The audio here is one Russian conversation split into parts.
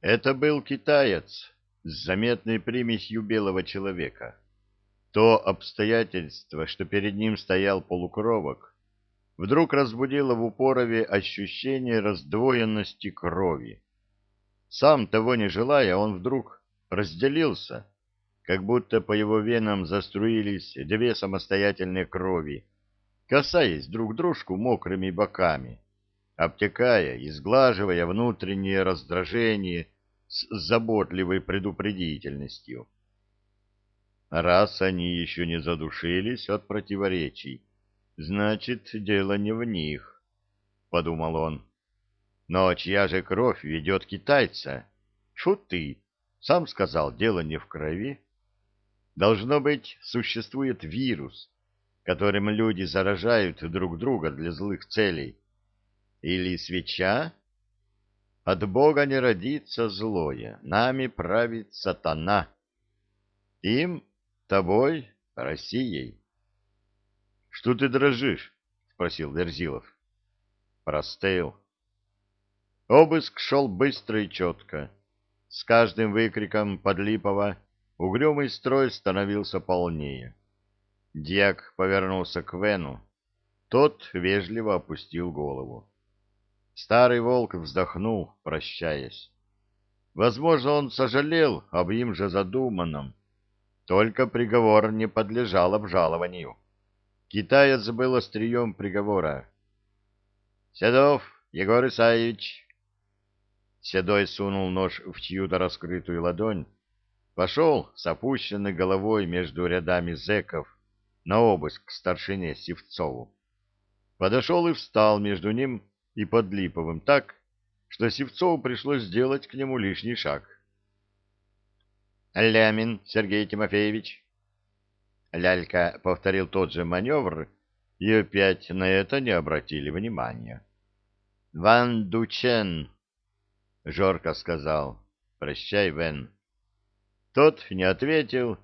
Это был китаец с заметной примесью белого человека. То обстоятельство, что перед ним стоял полукровок, вдруг разбудило в Упорове ощущение раздвоенности крови. Сам того не желая, он вдруг разделился, как будто по его венам заструились две самостоятельные крови, касаясь друг дружку мокрыми боками, обтекая и сглаживая внутреннее раздражение с заботливой предупредительностью. Раз они еще не задушились от противоречий, значит, дело не в них, — подумал он. Но чья же кровь ведет китайца? Шут ты, сам сказал, дело не в крови. Должно быть, существует вирус, которым люди заражают друг друга для злых целей. Или свеча? От Бога не родится злое, нами правит сатана. Им Тобой? Россией? — Что ты дрожишь? — спросил Верзилов. — Простыл. Обыск шел быстро и четко. С каждым выкриком Подлипова угрюмый строй становился полнее. Дьяк повернулся к Вену. Тот вежливо опустил голову. Старый волк вздохнул, прощаясь. Возможно, он сожалел об им же задуманном, только приговор не подлежал обжалованию. Китаец был острием приговора. «Седов Егор Исаевич!» Седой сунул нож в чью-то раскрытую ладонь, пошел с опущенной головой между рядами зэков на обыск к старшине Севцову. Подошел и встал между ним и Подлиповым так, что Севцову пришлось сделать к нему лишний шаг. Лямин Сергей Тимофеевич. Лялька повторил тот же маневр, и опять на это не обратили внимания. Ван Дучен, Жорко сказал, прощай, Вен. Тот не ответил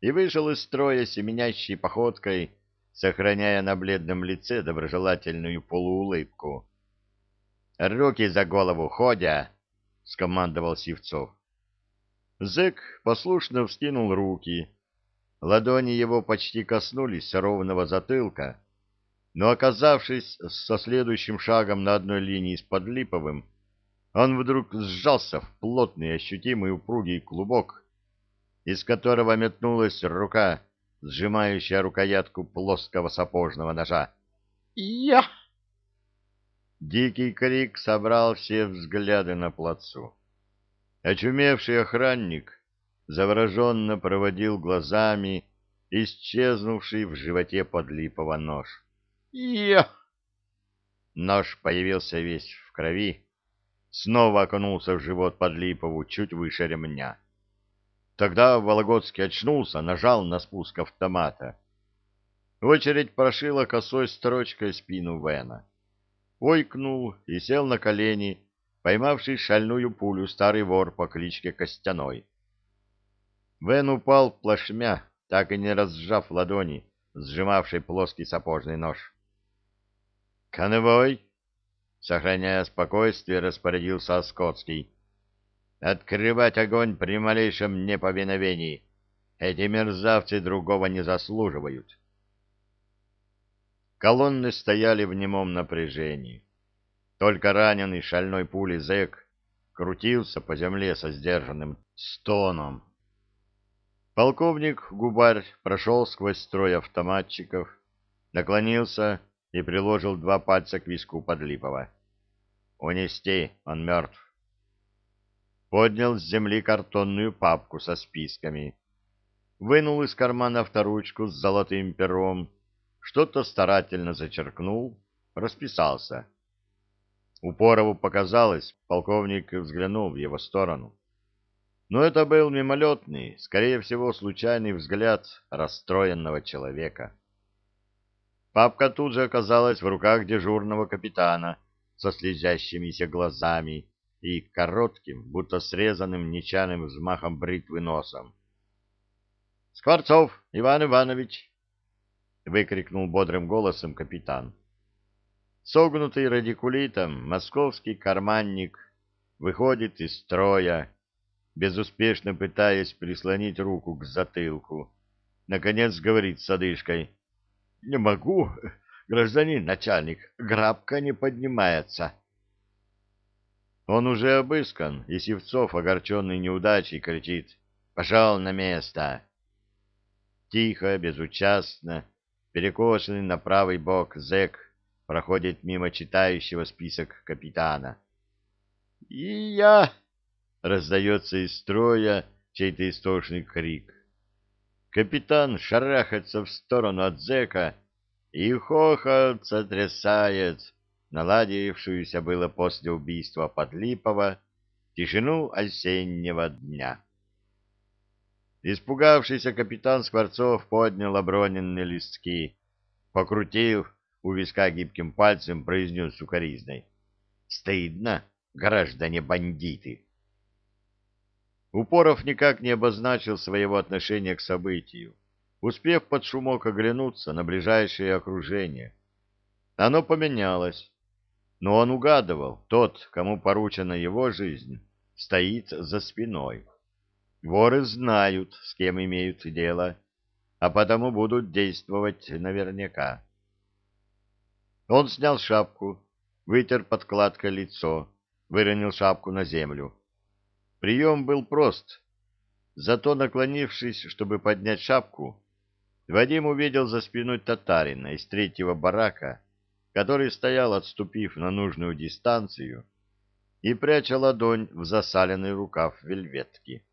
и вышел из строя семенящей походкой, сохраняя на бледном лице доброжелательную полуулыбку. «Руки за голову, ходя!» — скомандовал Сивцов. Зэк послушно вскинул руки. Ладони его почти коснулись ровного затылка, но, оказавшись со следующим шагом на одной линии с Подлиповым, он вдруг сжался в плотный ощутимый упругий клубок, из которого метнулась рука, сжимающая рукоятку плоского сапожного ножа. «Я!» Дикий крик собрал все взгляды на плацу. Очумевший охранник завороженно проводил глазами исчезнувший в животе подлипого нож. «Я!» Нож появился весь в крови, снова окунулся в живот подлипову чуть выше ремня. Тогда Вологодский очнулся, нажал на спуск автомата. Очередь прошила косой строчкой спину Вена. Ойкнул и сел на колени, поймавший шальную пулю старый вор по кличке Костяной. Вен упал плашмя, так и не разжав ладони, сжимавший плоский сапожный нож. «Конвой!» — сохраняя спокойствие, распорядился Оскотский. «Открывать огонь при малейшем неповиновении. Эти мерзавцы другого не заслуживают». Колонны стояли в немом напряжении. Только раненый шальной пулей зэк крутился по земле со сдержанным стоном. Полковник Губарь прошел сквозь строй автоматчиков, наклонился и приложил два пальца к виску Подлипова. «Унести, он мертв». Поднял с земли картонную папку со списками, вынул из кармана авторучку с золотым пером, что-то старательно зачеркнул, расписался. Упорову показалось, полковник взглянул в его сторону. Но это был мимолетный, скорее всего, случайный взгляд расстроенного человека. Папка тут же оказалась в руках дежурного капитана со слезящимися глазами и коротким, будто срезанным нечаянным взмахом бритвы носом. — Скворцов Иван Иванович! — выкрикнул бодрым голосом капитан. Согнутый радикулитом, московский карманник выходит из строя, безуспешно пытаясь прислонить руку к затылку. Наконец говорит с одышкой. — Не могу, гражданин начальник, грабка не поднимается. Он уже обыскан, и Севцов, огорченный неудачей, кричит «Пошел на место!». Тихо, безучастно, перекошенный на правый бок зэк проходит мимо читающего список капитана. «И я!» — раздается из строя чей-то истошный крик. Капитан шарахается в сторону от зэка и хохот сотрясает наладившуюся было после убийства Подлипова тишину осеннего дня. Испугавшийся капитан Скворцов поднял оброненные листки, покрутив у виска гибким пальцем, произнес сукоризной. «Стыдно, граждане-бандиты!» Упоров никак не обозначил своего отношения к событию, успев под шумок оглянуться на ближайшее окружение. Оно поменялось, но он угадывал, тот, кому поручена его жизнь, стоит за спиной. Воры знают, с кем имеют дело, а потому будут действовать наверняка. Он снял шапку, вытер подкладкой лицо, выронил шапку на землю. Прием был прост. Зато, наклонившись, чтобы поднять шапку, Вадим увидел за спиной татарина из третьего барака, который стоял, отступив на нужную дистанцию, и пряча ладонь в засаленный рукав вельветки.